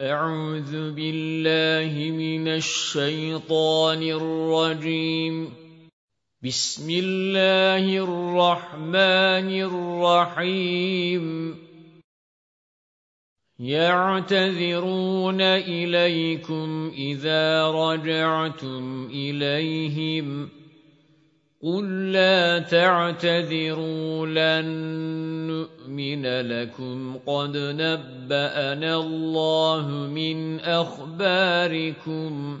أعوذ بالله من الشيطان الرجيم. بسم الله الرحمن الرحيم. يعتذرون إليكم إذا رجعتم إليهم. قُل لَّا تَعْتَذِرُوا لَن نُّؤْمِنَ لَكُمْ قَدْ نَبَّأَنَا اللَّهُ مِنْ أَخْبَارِكُمْ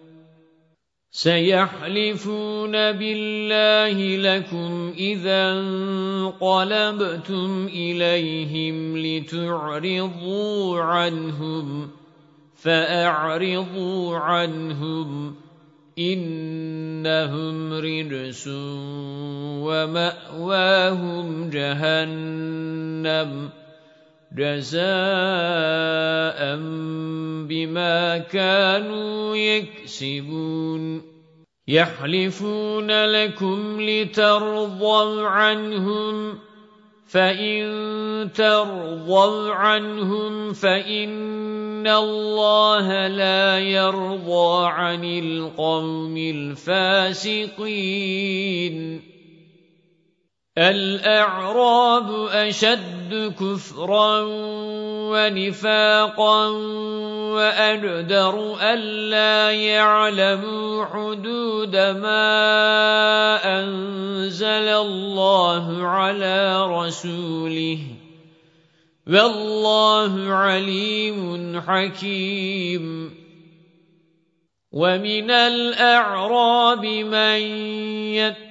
سَيَحْلِفُونَ بِاللَّهِ لَكُمْ إِذَا انقَلَبْتُمْ إِلَيْهِمْ لِتُعْرِضُوا عَنْهُمْ فَأَعْرِضُوا عَنْهُمْ إِنَّهُمْ رِجْسٌ وَمَأْوَاهُمْ جَهَنَّمُ جَزَاءً بِمَا كَانُوا يَكْسِبُونَ. يَحْلِفُونَ لَكُمْ لِتَرْضَوْا عَنْهُمْ فَإِن تَرْضَوْا عَنْهُمْ فَإِنَّ اللَّهَ لَا يَرْضَىٰ عَنِ الْقَوْمِ الْفَاسِقِينَ. الْأَعْرَابُ أَشَدُّ كُفْرًا وَنِفَاقًا وَأَجْدَرُ أَلَّا يَعْلَمُوا حُدُودَ مَا أَنزَلَ اللَّهُ عَلَى رَسُولِهِ وَاللَّهُ عَلِيمٌ حَكِيمٌ. وَمِنَ الْأَعْرَابِ مَن يَتَّخِذُ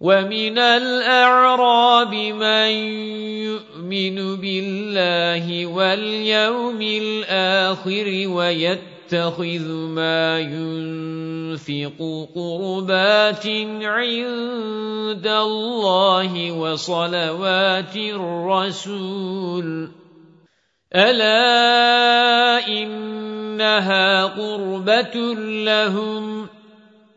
وَمِنَ الْأَعْرَابِ مَن يُؤْمِنُ بِاللَّهِ وَالْيَوْمِ الْآخِرِ وَيَتَّخِذُ مَا يُنفِقُ قُرُبَاتٍ عِندَ اللَّهِ وَصَلَوَاتِ الرَّسُولِ أَلَا إِنَّهَا قُرْبَةٌ لَّهُمْ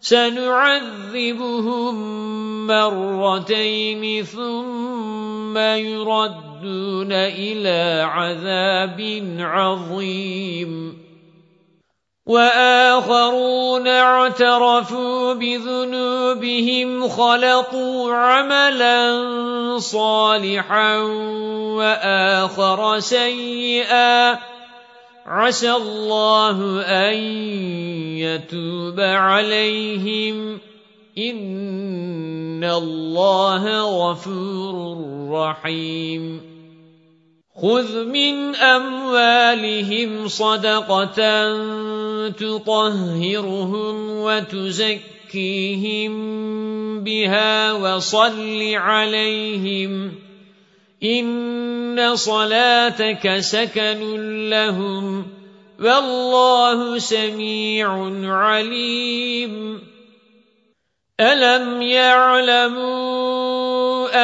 سَنُعَذِّبُهُم مَّرَّتَيْنِ ثُمَّ يُرَدُّونَ إِلَى عَذَابٍ عَظِيمٍ. وَآخَرُونَ اعْتَرَفُوا بِذُنُوبِهِمْ خَلَطُوا عَمَلًا صَالِحًا وَآخَرَ سَيِّئًا. عَسَى اللَّهُ أَن يَتُوبَ عَلَيْهِمْ. إِنَّ اللَّهَ غَفُورٌ رَّحِيمٌ. خُذْ مِنْ أَمْوَالِهِمْ صَدَقَةً تطهرهم وتزكيهم بها وصل عليهم. إن صلاتك سكن لهم والله سميع عليم ألم يعلموا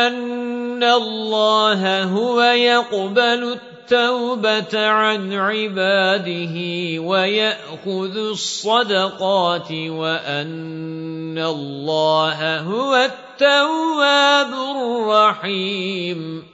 أن الله هو يقبل التوبة عن عباده ويأخذ الصدقات وأن الله هو التواب الرحيم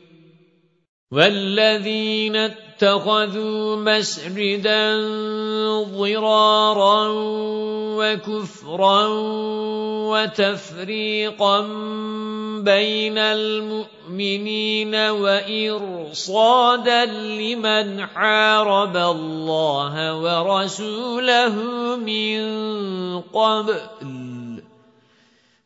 وَالَّذِينَ اتَّخَذُوا مَسْجِدًا ضِرَارًا وَكُفْرًا وَتَفْرِيقًا بَيْنَ الْمُؤْمِنِينَ وَإِرْصَادًا لِمَنْ حَارَبَ اللَّهَ وَرَسُولَهُ مِنْ قَبْلُ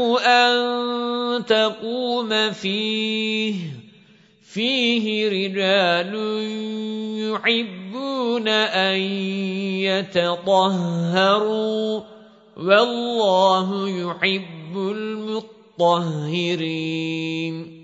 أَن تَقُومَ فِيهِ. فِيهِ رِجَالٌ يُحِبُّونَ أَن يَتَطَهَّرُوا وَاللَّهُ يُحِبُّ الْمُطَّهِّرِينَ.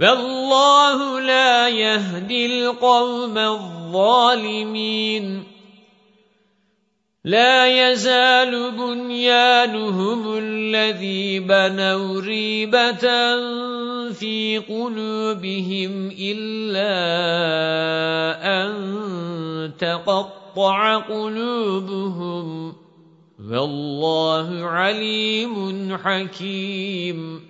فالله لا يهدي القوم الظالمين. لا يزال بنيانهم الذي بنوا ريبة في قلوبهم إلا أن تقطع قلوبهم. والله عليم حكيم.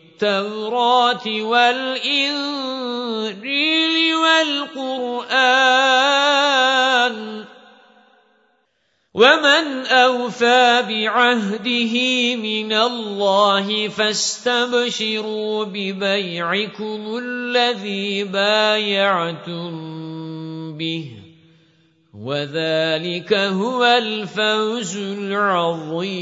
التوراة والإنجيل والقرآن ومن أوفى بعهده من الله فاستبشروا ببيعكم الذي بايعتم به وذلك هو الفوز العظيم.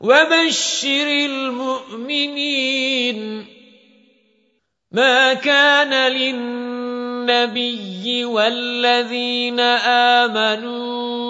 وَبَشِّرِ الْمُؤْمِنِينَ مَا كَانَ لِلنَّبِيِّ وَالَّذِينَ آمَنُوا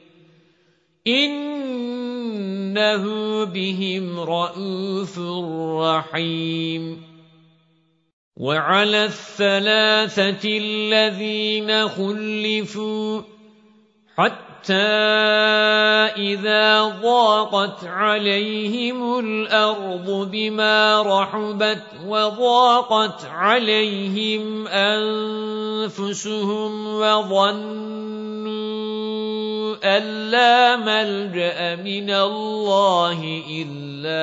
إِنَّهُ بِهِمْ رَءُوفٌ رَحِيمٌ. وَعَلَى الثَّلَاثَةِ الَّذِينَ خُلِّفُوا حَتَّى إِذَا ضَاقَتْ عَلَيْهِمُ الْأَرْضُ بِمَا رَحُبَتْ وَضَاقَتْ عَلَيْهِمْ أَنفُسُهُمْ وَظَنُّوا أَن لَّا مَلْجَأَ مِنَ اللَّهِ إِلَّا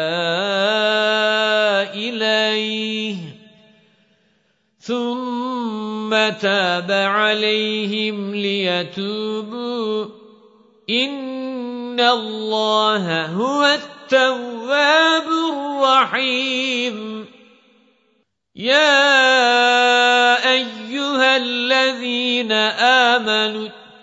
إِلَيْهِ ثُمَّ تَابَ عَلَيْهِمْ لِيَتُوبُوا إِنَّ اللَّهَ هُوَ التَّوَّابُ الرَّحِيمُ يَا أَيُّهَا الَّذِينَ آمَنُوا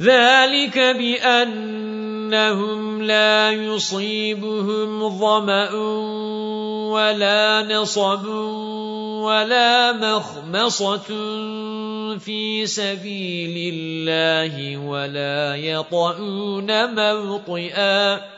ذَلِكَ بِأَنَّهُمْ لَا يُصِيبُهُمْ ظَمَأٌ وَلَا نَصَبٌ وَلَا مَخْمَصَةٌ فِي سَبِيلِ اللَّهِ وَلَا يَطَئُونَ مَوْطِئًا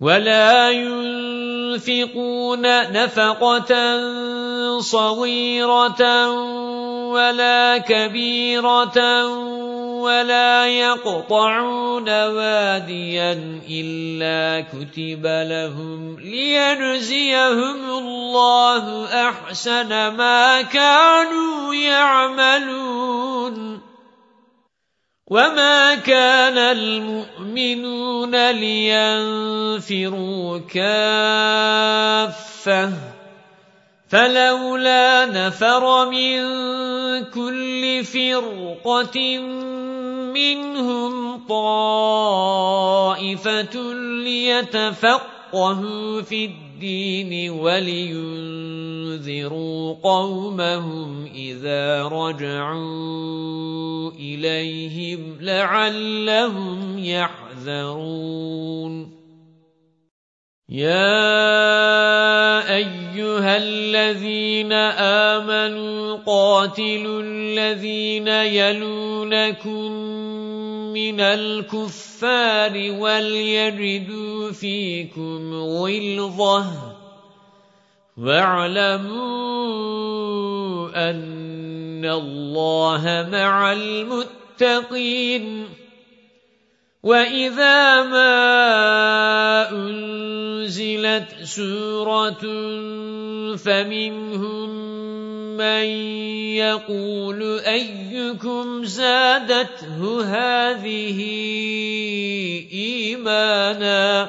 وَلَا يُنْفِقُونَ نَفَقَةً صَغِيرَةً وَلَا كَبِيرَةً وَلَا يَقْطَعُونَ وَادِيًا إِلَّا كُتِبَ لَهُمْ لِيَجْزِيَهُمُ اللَّهُ أَحْسَنَ مَا كَانُوا يَعْمَلُونَ وَمَا كَانَ الْمُؤْمِنُونَ لِيَنفِرُوا كَافَّةً فَلَوْلَا نَفَرَ مِنْ كُلِّ فِرْقَةٍ مِنْهُمْ طَائِفَةٌ لِيَتَفَقَّهُوا فِي الدِّينِ وَلِيُنذِرُوا قَوْمَهُمْ إِذَا رَجَعُوا إِلَيْهِمْ لَعَلَّهُمْ يَحْذَرُونَ يَا أَيُّهَا الَّذِينَ آمَنُوا قَاتِلُوا الَّذِينَ يَلُونَكُم مِّنَ الْكُفَّارِ وَلْيَجِدُوا فِيكُمْ غِلْظَةً وَاعْلَمُوا أَنَّ اللَّهَ مَعَ الْمُتَّقِينَ وَإِذَا مَا أُنْزِلَتْ سُورَةٌ فَمِنْهُمْ مَنْ يَقُولُ أَيُّكُمْ زَادَتْهُ هَذِهِ إِيمَانًا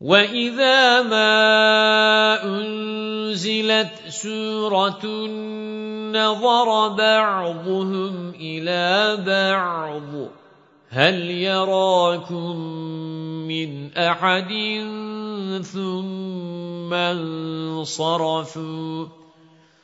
وَإِذَا مَا أُنْزِلَتْ سُورَةٌ نَظَرَ بَعْضُهُمْ إِلَى بَعْضٍ هَلْ يَرَاكُمْ مِنْ أَحَدٍ ثُمَّ انصَرَفُوا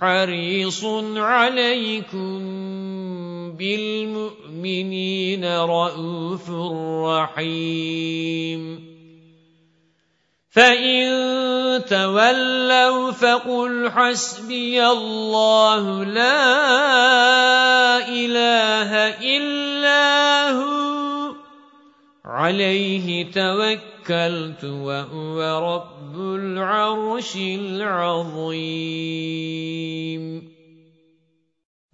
حَرِيصٌ عَلَيْكُمْ بِالْمُؤْمِنِينَ رَءُوفٌ رَحِيمٌ فَإِن تَوَلَّوْا فَقُلْ حَسْبِيَ اللَّهُ لَا إِلَٰهَ إِلَّا هُوَ عَلَيْهِ تَوَكَّلْتُ وَهُوَ رَبُّ الْعَرْشِ الْعَظِيمِ.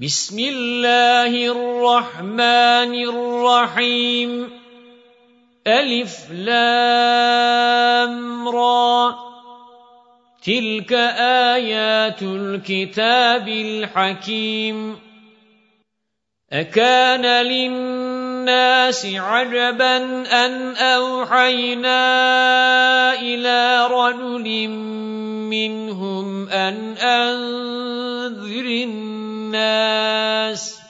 بِسْمِ اللَّهِ الرَّحْمَنِ الرَّحِيمِ. ألف لام را. تلك آيات الكتاب الحكيم. أكان للناس عجبا أن أوحينا إلى رجل منهم أن أنذر الناس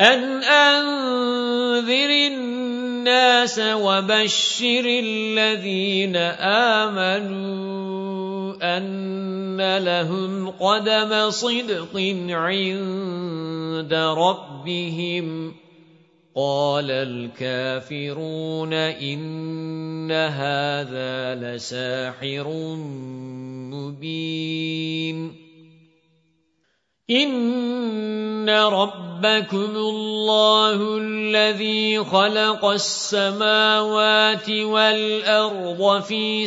أن أنذر الناس وبشر الذين آمنوا أن لهم قدم صدق عند ربهم. قال الكافرون إن هذا لساحر مبين إِنَّ رَبَّكُمُ اللَّهُ الَّذِي خَلَقَ السَّمَاوَاتِ وَالْأَرْضَ فِي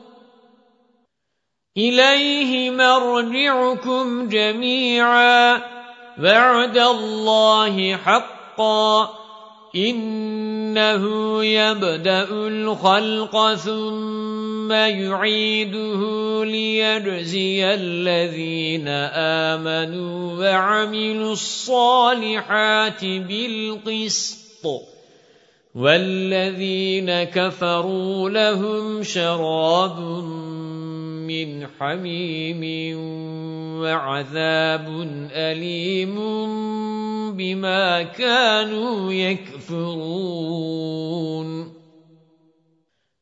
إِلَيْهِ مَرْجِعُكُمْ جَمِيعًا. وَعْدَ اللَّهِ حَقًّا. إِنَّهُ يَبْدَأُ الْخَلْقَ ثُمَّ يُعِيدُهُ لِيَجْزِيَ الَّذِينَ آمَنُوا وَعَمِلُوا الصَّالِحَاتِ بِالْقِسْطِ. وَالَّذِينَ كَفَرُوا لَهُمْ شَرَابٌ مِّنْ حَمِيمٍ وَعَذَابٌ أَلِيمٌ بِمَا كَانُوا يَكْفُرُونَ.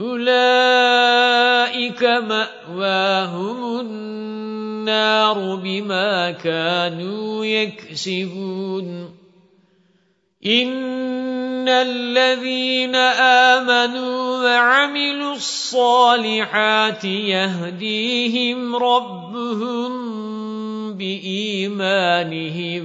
أُولَئِكَ مَأْوَاهُمُ النَّارُ بِمَا كَانُوا يَكْسِبُونَ إِنَّ الَّذِينَ آمَنُوا وَعَمِلُوا الصَّالِحَاتِ يَهْدِيهِمْ رَبُّهُمْ بِإِيمَانِهِمْ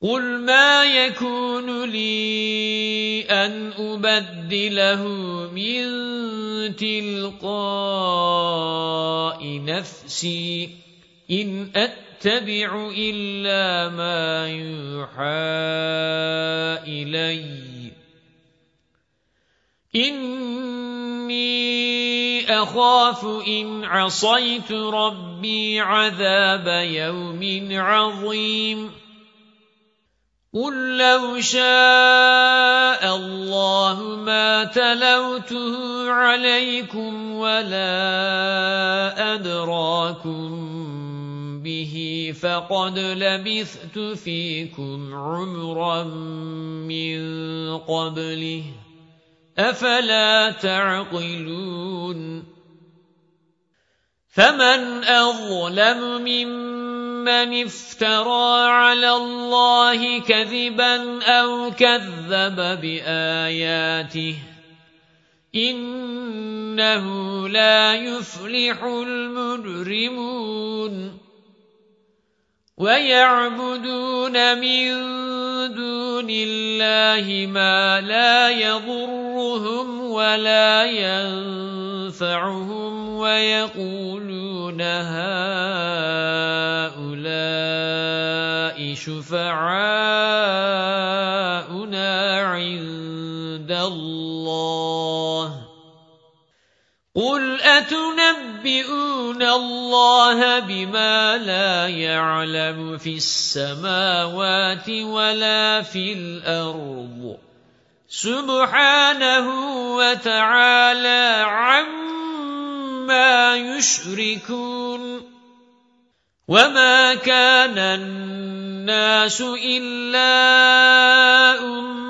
قُلْ مَا يَكُونُ لِي أَنْ أُبَدِّلَهُ مِنْ تِلْقَاءِ نَفْسِي إِنْ أَتَّبِعُ إِلَّا مَا يُوحَى إِلَيَّ إِنِّي أَخَافُ إِنْ عَصَيْتُ رَبِّي عَذَابَ يَوْمٍ عَظِيمٍ قُل لَّوْ شَاءَ اللَّهُ مَا تَلَوْتُهُ عَلَيْكُمْ وَلَا أَدْرَاكُمْ بِهِ فَقَدْ لَبِثْتُ فِيكُمْ عُمُرًا مِّن قَبْلِهِ أَفَلَا تَعْقِلُونَ فَمَنْ أَظْلَمُ مِمَّنِ افْتَرَى عَلَى اللَّهِ كَذِبًا أَوْ كَذَّبَ بِآيَاتِهِ إِنَّهُ لَا يُفْلِحُ الْمُجْرِمُونَ وَيَعْبُدُونَ مِن دُونِ اللَّهِ مَا لَا يَضُرُّهُمْ وَلَا يَنفَعُهُمْ وَيَقُولُونَ هَؤُلَاءِ شُفَعَاؤُنَا عِندَ اللَّهِ قُلْ أَتُنَبِّئُونَ اللَّهَ بِمَا لَا يَعْلَمُ فِي السَّمَاوَاتِ وَلَا فِي الْأَرْضِ سُبْحَانَهُ وَتَعَالَى عَمَّا يُشْرِكُونَ وَمَا كَانَ النَّاسُ إِلَّا أُمَّةً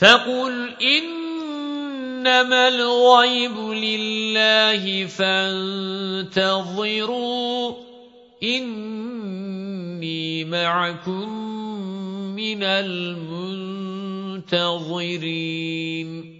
فَقُلْ إِنَّمَا الْغَيْبُ لِلَّهِ فَانتَظِرُوا إِنِّي مَعَكُمْ مِنَ الْمُنتَظِرِينَ.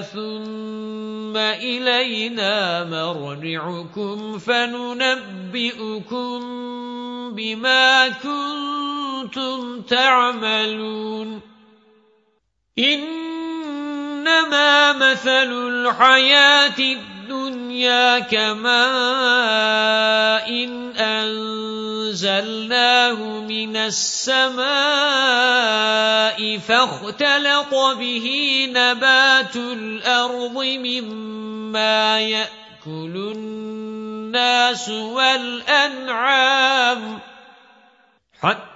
ثم إلينا مرجعكم فننبئكم بما كنتم تعملون. إنما مثل الحياة الدنيا كماء إن أنزلناه من السماء فاختلط به نبات الأرض مما يأكل الناس والأنعام. حتى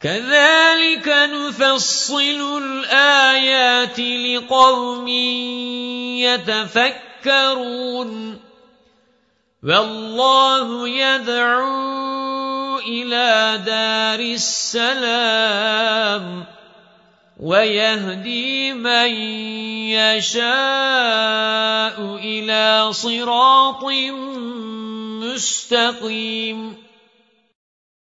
كذلك نفصل الآيات لقوم يتفكرون. والله يدعو إلى دار السلام ويهدي من يشاء إلى صراط مستقيم.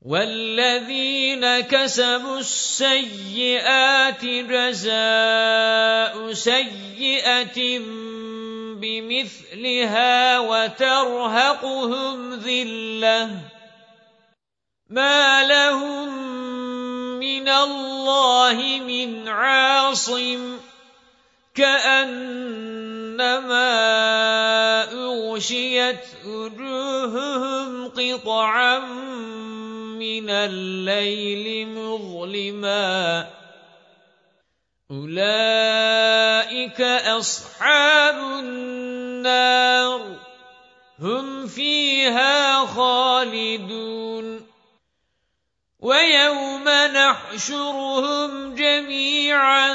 وَالَّذِينَ كَسَبُوا السَّيِّئَاتِ جَزَاءُ سَيِّئَةٍ بِمِثْلِهَا وَتَرْهَقُهُمْ ذِلَّةٌ مَا لَهُم مِّنَ اللَّهِ مِنْ عَاصِمٍ كَأَنَّمَا أُغْشِيَتْ وُجُوهُهُمْ قِطَعًا مِنَ اللَّيْلِ مُظْلِمًا. أُولَئِكَ أَصْحَابُ النَّارِ. هُمْ فِيهَا خَالِدُونَ. وَيَوْمَ نَحْشُرُهُمْ جَمِيعًا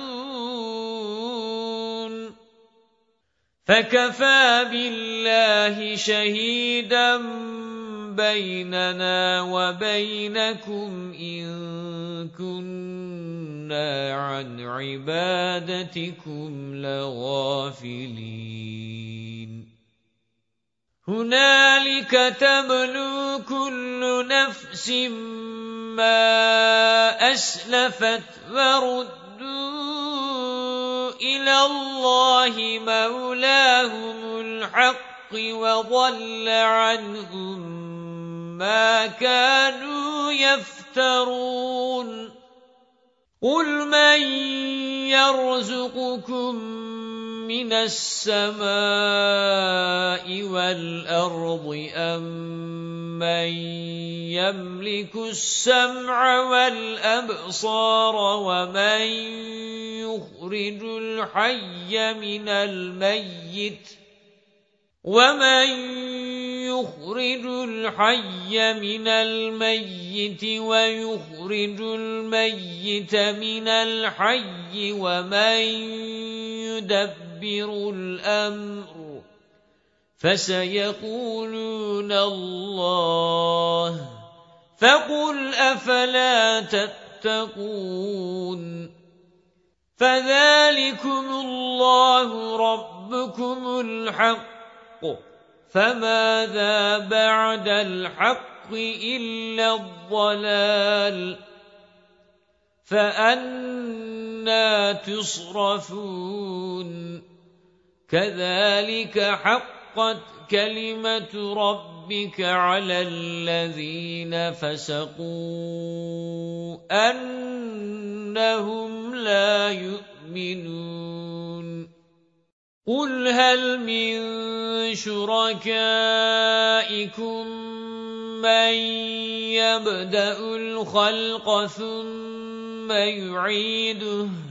فَكَفَى بِاللَّهِ شَهِيدًا بَيْنَنَا وَبَيْنَكُمْ إِن كُنَّا عَن عِبَادَتِكُمْ لَغَافِلِينَ هُنَالِكَ تَبْلُو كُلُّ نَفْسٍ مَا أَسْلَفَتْ وَرُدُّوا إِلَى اللَّهِ مَوْلَاهُمُ الْحَقِّ وَضَلَّ عَنْهُمْ مَا كَانُوا يَفْتَرُونَ. قُلْ مَن يَرْزُقُكُم مِنَ السَّمَاءِ وَالْأَرْضِ أَمَّن يَمْلِكُ السَّمْعَ وَالْأَبْصَارَ وَمَن يُخْرِجُ الْحَيَّ مِنَ الْمَيِّتِ وَمَن يُخْرِجُ الْحَيَّ مِنَ الْمَيِّتِ وَيُخْرِجُ الْمَيِّتَ مِنَ الْحَيِّ وَمَن يُدَبِّرُ الْأَمْرَ فَسَيَقُولُونَ اللَّهُ فَقُلْ أَفَلَا تَتَّقُونَ فَذَلِكُمُ اللَّهُ رَبُّكُمُ الْحَقُّ فَمَاذَا بَعْدَ الْحَقِّ إِلَّا الضَّلَالُ فَأَنَّى تُصْرَفُونَ كَذَلِكَ حَقَّتْ كَلِمَةُ رَبِّكَ عَلَى الَّذِينَ فَسَقُوا أَنَّهُمْ لَا يُؤْمِنُونَ. قُلْ هَلْ مِن شُرَكَائِكُم مَّن يَبْدَأُ الْخَلْقَ ثُمَّ يُعِيدُهُ؟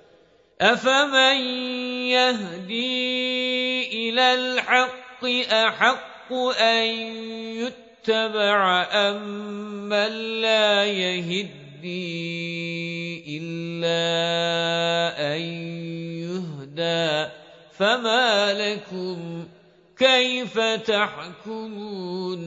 أَفَمَن يَهْدِي إِلَى الْحَقِّ أَحَقُّ أَن يُتَّبَعَ أَمَّن لَّا يَهِدِّي إِلَّا أَن يُهْدَىٰ فَمَا لَكُمْ كَيْفَ تَحْكُمُونَ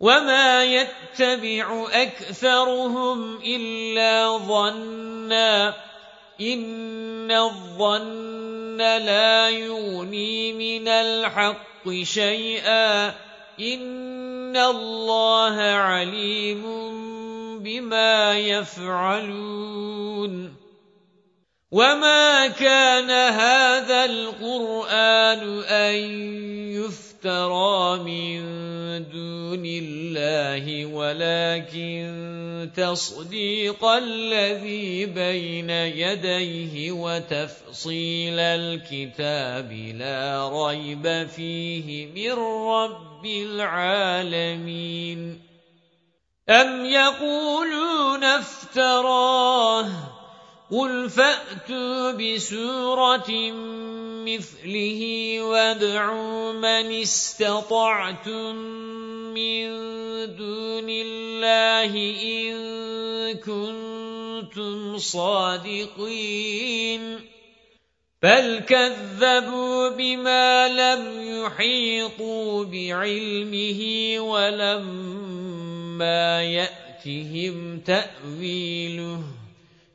وَمَا يَتَّبِعُ أَكْثَرُهُمْ إِلَّا ظَنًّا إِنَّ الظَّنَّ لَا يُغْنِي مِنَ الْحَقِّ شَيْئًا إِنَّ اللَّهَ عَلِيمٌ بِمَا يَفْعَلُونَ وَمَا كَانَ هَذَا الْقُرْآنُ أَن يُفْتَرَىٰ مِن دُونِ اللَّهِ وَلَكِن تَصْدِيقَ الَّذِي بَيْنَ يَدَيْهِ وَتَفْصِيلَ الْكِتَابِ لَا رَيْبَ فِيهِ مِن رَّبِّ الْعَالَمِينَ. أَمْ يَقُولُونَ افْتَرَاهُ؟ قُلْ فَأْتُوا بِسُورَةٍ مِثْلِهِ وَادْعُوا مَنِ اسْتَطَعْتُم مِّن دُونِ اللَّهِ إِن كُنتُمْ صَادِقِينَ. بَلْ كَذَّبُوا بِمَا لَمْ يُحِيطُوا بِعِلْمِهِ وَلَمَّا يَأْتِهِمْ تَأْوِيلُهُ.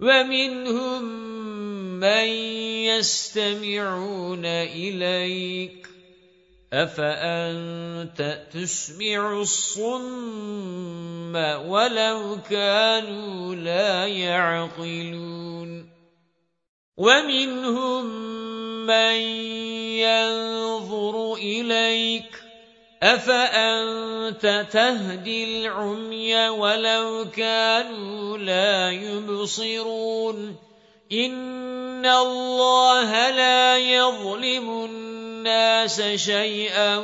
وَمِنْهُم مَّن يَسْتَمِعُونَ إِلَيْكَ. أَفَأَنتَ تُسْمِعُ الصُّمَّ وَلَوْ كَانُوا لَا يَعْقِلُونَ. وَمِنْهُم مَّن يَنظُرُ إِلَيْكَ. أَفَأَنْتَ تَهْدِي الْعُمْيَ وَلَوْ كَانُوا لَا يُبْصِرُونَ إِنَّ اللَّهَ لَا يَظْلِمُ النَّاسَ شَيْئًا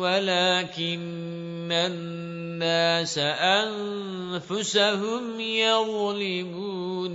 وَلَكِنَّ النَّاسَ أَنفُسَهُمْ يَظْلِمُونَ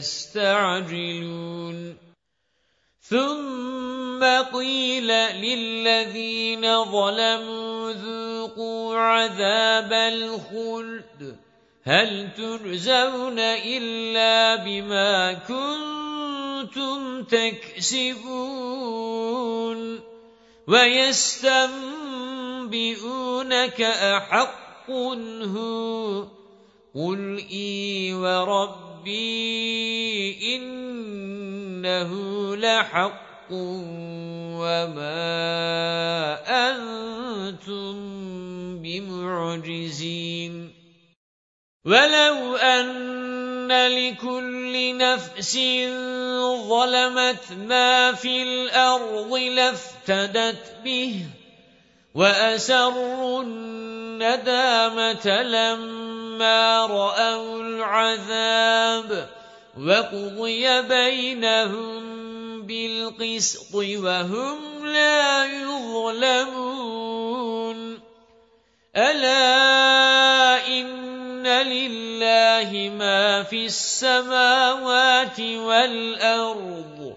تَسْتَعْجِلُونَ ثُمَّ قِيلَ لِلَّذِينَ ظَلَمُوا ذُوقُوا عَذَابَ الْخُلْدِ. هَلْ تُجْزَوْنَ إِلَّا بِمَا كُنتُمْ تَكْسِبُونَ؟ وَيَسْتَنبِئُونَكَ أَحَقٌّ هُوَ. قُلْ إِي وَرَبِّي إِنَّهُ لَحَقٌّ وَمَا أَنْتُمْ بِمُعْجِزِينَ وَلَوْ أَنَّ لِكُلِّ نَفْسٍ ظَلَمَتْ مَا فِي الْأَرْضِ لَافْتَدَتْ بِهِ وَأَسَرُّوا النَّدَامَةَ لَمَّا رَأَوُا الْعَذَابَ وَقُضِيَ بَيْنَهُم بِالْقِسْطِ وَهُمْ لَا يُظْلَمُونَ. أَلَا إِنَّ لِلَّهِ مَا فِي السَّمَاوَاتِ وَالْأَرْضِ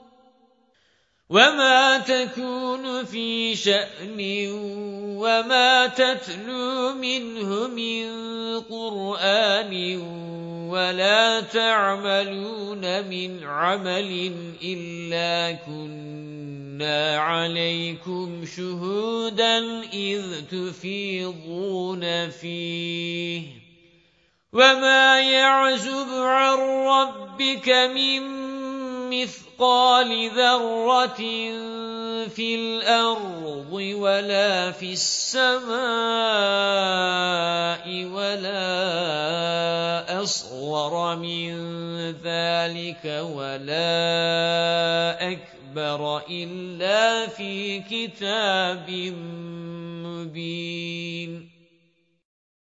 وَمَا تَكُونُ فِي شَأْنٍ وَمَا تَتْلُو مِنْهُ مِنْ قُرْآنٍ وَلَا تَعْمَلُونَ مِنْ عَمَلٍ إِلَّا كُنَّا عَلَيْكُمْ شُهُودًا إِذْ تُفِيضُونَ فِيهِ وَمَا يَعْزُبُ عَنْ رَبِّكَ مِنْ مِثْقَالِ ذَرَّةٍ فِي الْأَرْضِ وَلَا فِي السَّمَاءِ وَلَا أَصْغَرَ مِنْ ذَلِكَ وَلَا أَكْبَرَ إِلَّا فِي كِتَابٍ مُبِينٍ.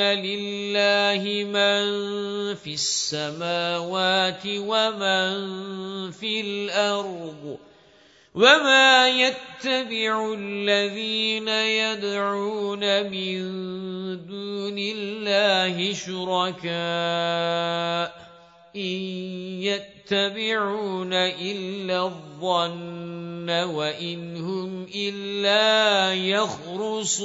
لله من في السماوات ومن في الأرض وما يتبع الذين يدعون من دون الله شركاء إِن يَتَّبِعُونَ إِلَّا الظَّنَّ وَإِنْ هُمْ إِلَّا يَخْرُصُونَ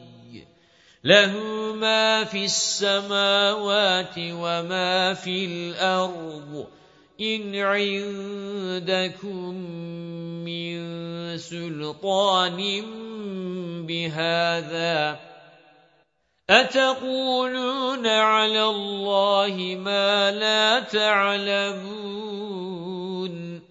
لَهُ مَا فِي السَّمَاوَاتِ وَمَا فِي الْأَرْضِ. إِنْ عِندَكُمْ مِنْ سُلْطَانٍ بِهَذَا. أَتَقُولُونَ عَلَى اللَّهِ مَا لَا تَعْلَمُونَ؟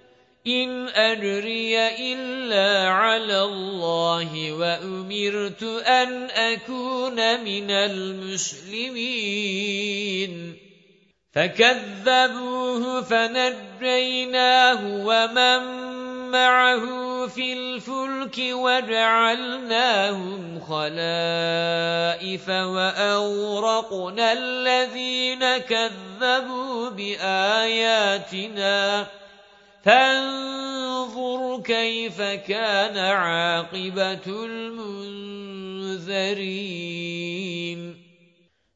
إِنْ أَجْرِيَ إِلَّا عَلَى اللَّهِ وَأُمِرْتُ أَنْ أَكُونَ مِنَ الْمُسْلِمِينَ. فَكَذَّبُوهُ فَنَجَّيْنَاهُ وَمَن مَّعَهُ فِي الْفُلْكِ وَجَعَلْنَاهُمْ خَلَائِفَ وَأَغْرَقْنَا الَّذِينَ كَذَّبُوا بِآيَاتِنَا. فانظر كيف كان عاقبة المنذرين.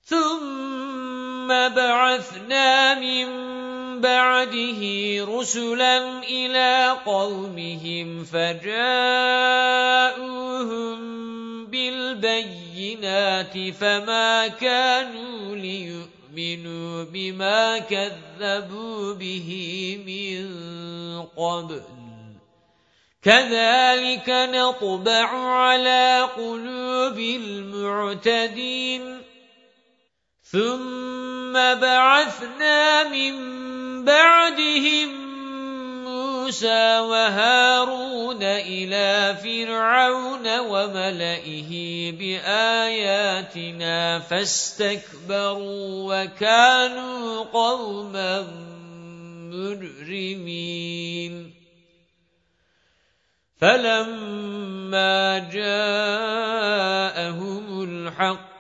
ثم بعثنا من بعده رسلا إلى قومهم فجاءوهم بالبينات فما كانوا يؤمنوا بما كذبوا به من قبل. كذلك نطبع على قلوب المعتدين. ثم بعثنا من بعدهم مُوسَى وَهَارُونَ إِلَى فِرْعَوْنَ وَمَلَئِهِ بِآيَاتِنَا فَاسْتَكْبَرُوا وَكَانُوا قَوْمًا مُجْرِمِينَ. فَلَمَّا جَاءَهُمُ الْحَقُّ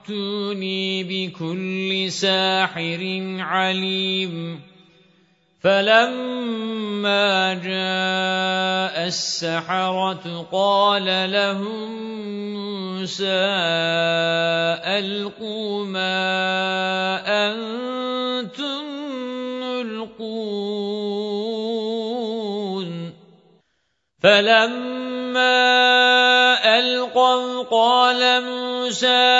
ائتوني بكل ساحر عليم. فلما جاء السحرة قال لهم موسى ألقوا ما أنتم ملقون. فلما أَلْقَوْا قَالَ مُوسَى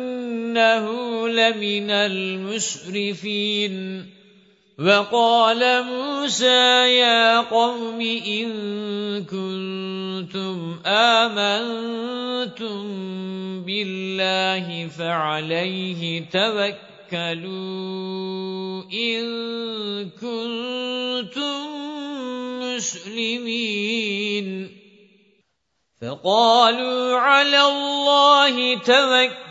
وَإِنَّهُ لَمِنَ الْمُسْرِفِينَ. وَقَالَ مُوسَى يَا قَوْمِ إِن كُنتُمْ آمَنتُم بِاللَّهِ فَعَلَيْهِ تَوَكَّلُوا إِن كُنتُم مُسْلِمِينَ. فقالوا على الله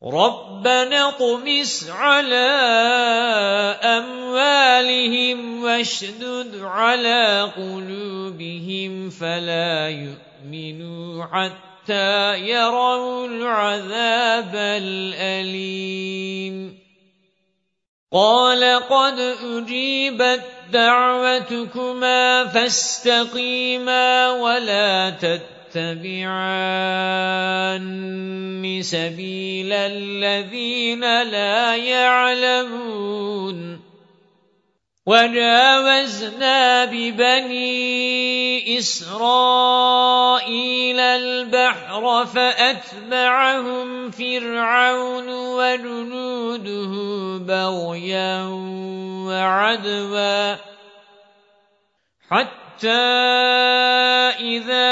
رَبَّنَا اطْمِسْ عَلَى أَمْوَالِهِمْ وَاشْدُدْ عَلَى قُلُوبِهِمْ فَلَا يُؤْمِنُوا حَتَّى يَرَوْا الْعَذَابَ الْأَلِيمَ قَالَ قَدْ أُجِيبَتْ دَعْوَتُكُمَا فَاسْتَقِيمَا وَلَا تَتَّبِعَانِ تَتَّبِعَانِ سَبِيلَ الَّذِينَ لَا يَعْلَمُونَ. وَجَاوَزْنَا بِبَنِي إِسْرَائِيلَ الْبَحْرَ فَأَتْبَعَهُمْ فِرْعَوْنُ وَجُنُودُهُ بَغْيًا وَعَدْوًا. حَتَّى إِذَا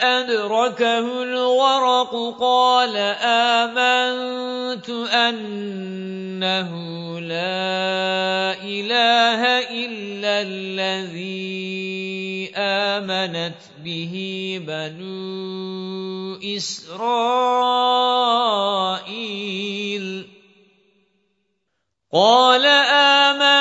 أَدْرَكَهُ الْغَرَقُ قَالَ آمَنْتُ أَنَّهُ لَا إِلَهَ إِلَّا الَّذِي آمَنَتْ بِهِ بَنُو إِسْرَائِيلَ. قَالَ آمَنْتُ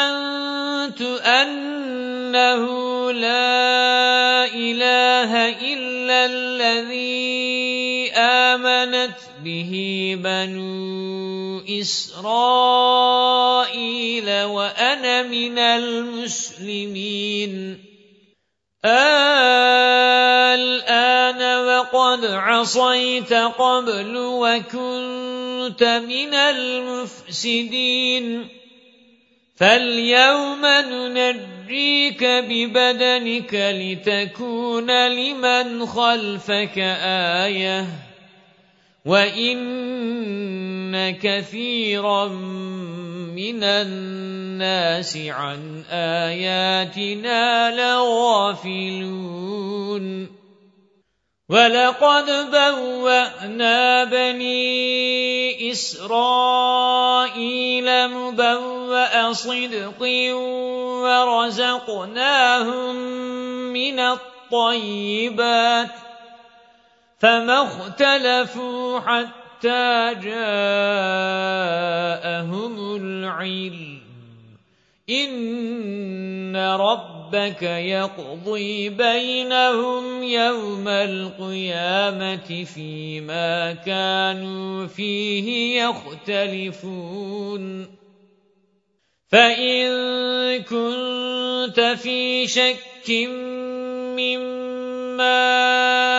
بَنُو إِسْرَائِيلَ وَأَنَا مِنَ الْمُسْلِمِينَ. الْآنَ وَقَدْ عَصَيْتَ قَبْلُ وَكُنْتَ مِنَ الْمُفْسِدِينَ. فَالْيَوْمَ نُنَجِّيكَ بِبَدَنِكَ لِتَكُونَ لِمَنْ خَلْفَكَ آيَةً. وَإِنَّ كَثِيرًا مِنَ النَّاسِ عَنْ آيَاتِنَا لَغَافِلُونَ وَلَقَدْ بَوَّأْنَا بَنِي إِسْرَائِيلَ مُبَوَّأَ صِدْقٍ وَرَزَقْنَاهُمْ مِنَ الطَّيِّبَاتِ فَمَا اخْتَلَفُوا حَتَّى جَاءَهُمُ الْعِلْمُ. إِنَّ رَبَّكَ يَقْضِي بَيْنَهُمْ يَوْمَ الْقِيَامَةِ فِيمَا كَانُوا فِيهِ يَخْتَلِفُونَ. فَإِن كُنتَ فِي شَكٍّ مِّمَّا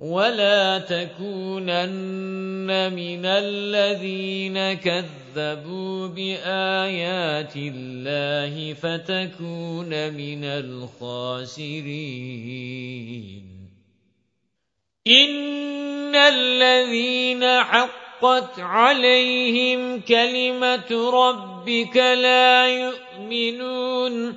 وَلَا تَكُونَنَّ مِنَ الَّذِينَ كَذَّبُوا بِآيَاتِ اللَّهِ فَتَكُونَ مِنَ الْخَاسِرِينَ. إِنَّ الَّذِينَ حَقَّ حقت عليهم كلمة ربك لا يؤمنون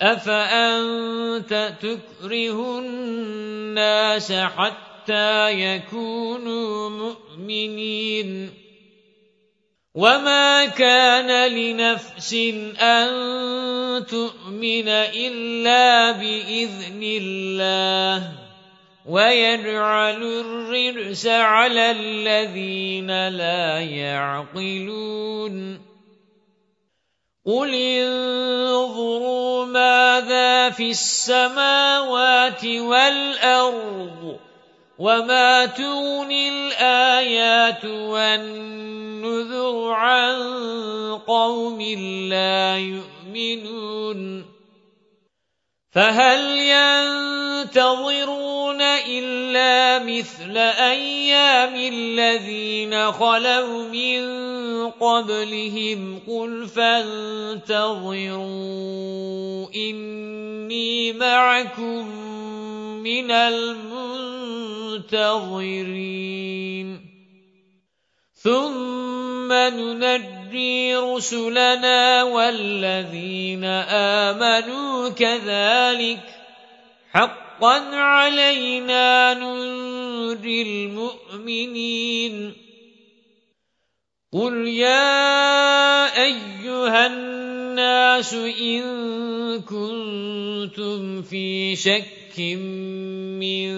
أَفَأَنتَ تُكْرِهُ النَّاسَ حَتَّى يَكُونُوا مُؤْمِنِينَ؟ وَمَا كَانَ لِنَفْسٍ أَن تُؤْمِنَ إِلَّا بِإِذْنِ اللَّهِ وَيَجْعَلُ الرِّجْسَ عَلَى الَّذِينَ لَا يَعْقِلُونَ قُلِ انظُرُوا مَاذَا فِي السَّمَاوَاتِ وَالْأَرْضِ وَمَا تُغْنِي الْآيَاتُ وَالنُّذُرُ عَن قَوْمٍ لَّا يُؤْمِنُونَ فَهَلْ يَنتَظِرُونَ إِلَّا مِثْلَ أَيَّامِ الَّذِينَ خَلَوْا مِن قَبْلِهِمْ؟ قُلْ فَانتَظِرُوا إِنِّي مَعَكُم مِّنَ الْمُنتَظِرِينَ. ثُمَّ نُنَجِّي رُسُلَنَا وَالَّذِينَ آمَنُوا كَذَلِكَ حَقًّا عَلَيْنَا نُنجِي الْمُؤْمِنِينَ. قُلْ يَا أَيُّهَا النَّاسُ إِن كُنتُمْ فِي شَكٍّ مِّن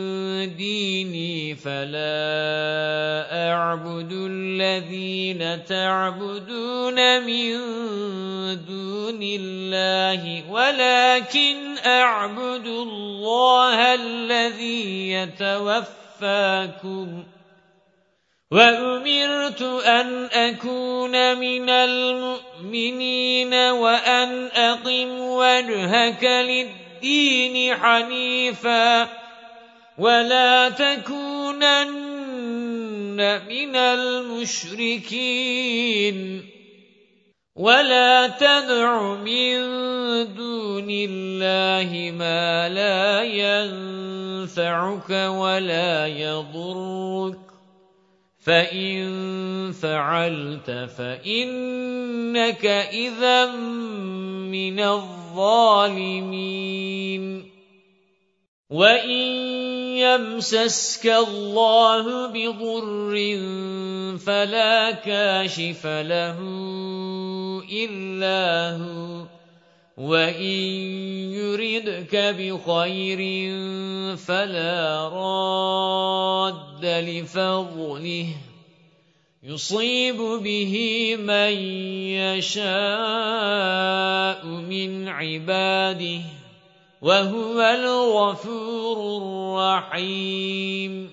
دِينِي فَلَا أَعْبُدُ الَّذِينَ تَعْبُدُونَ مِن دُونِ اللَّهِ وَلَكِنْ أَعْبُدُ اللَّهَ الَّذِي يَتَوَفَّاكُمْ وَأُمِرْتُ أَنْ أَكُونَ مِنَ الْمُؤْمِنِينَ وَأَنْ أَقِمْ وَجْهَكَ لِلدِّينِ حَنِيفًا وَلَا تَكُونَنَّ مِنَ الْمُشْرِكِينَ وَلَا تَدْعُ مِن دُونِ اللَّهِ مَا لَا يَنفَعُكَ وَلَا يَضُرُّكَ فَإِن فَعَلْتَ فَإِنَّكَ إِذًا مِّنَ الظَّالِمِينَ وَإِن يَمْسَسْكَ اللَّهُ بِضُرٍّ فَلَا كَاشِفَ لَهُ إِلَّا هُوَ وَإِن يُرِدْكَ بِخَيْرٍ فَلَا رَادَّ لِفَضْلِهِ يُصِيبُ بِهِ مَن يَشَاءُ مِنْ عِبَادِهِ وَهُوَ الْغَفُورُ الرَّحِيمُ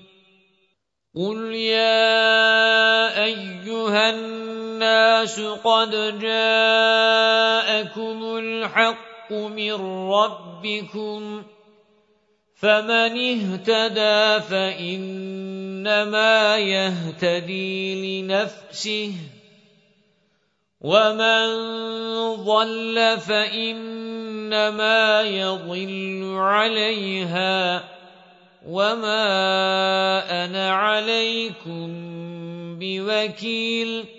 قُلْ يَا أَيُّهَا النَّاسُ قَدْ جَاءَكُمُ الْحَقُّ مِنْ رَبِّكُمْ فَمَنِ اهْتَدَى فَإِنَّمَا يَهْتَدِي لِنَفْسِهِ وَمَنْ ضَلَّ فَإِنَّمَا يَضِلُّ عَلَيْهَا وَمَا أَنَا عَلَيْكُمْ بِوَكِيلٍ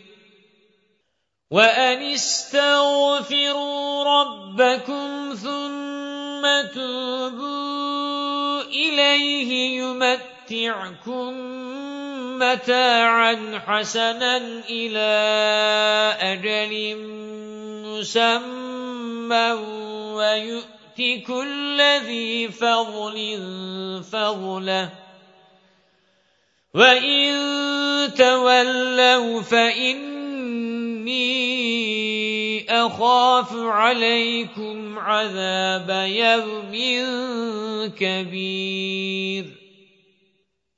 وَأَنِ اسْتَغْفِرُوا رَبَّكُمْ ثُمَّ تُوبُوا إِلَيْهِ يُمَتِّعْكُم مَّتَاعًا حَسَنًا إِلَى أَجَلٍ مُّسَمًّى وَيُؤْتِ يُؤْتِ كُلَّ ذِي فَضْلٍ فَضْلَهُ وَإِن تَوَلَّوْا فَإِنِّي أَخَافُ عَلَيْكُمْ عَذَابَ يَوْمٍ كَبِيرٍ.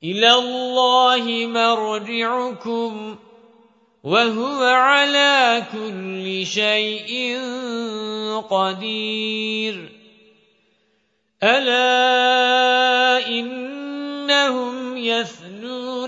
إِلَى اللَّهِ مَرْجِعُكُمْ وَهُوَ عَلَى كُلِّ شَيْءٍ قَدِيرٌ. أَلَا إِنَّهُمْ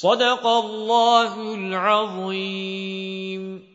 صدق الله العظيم.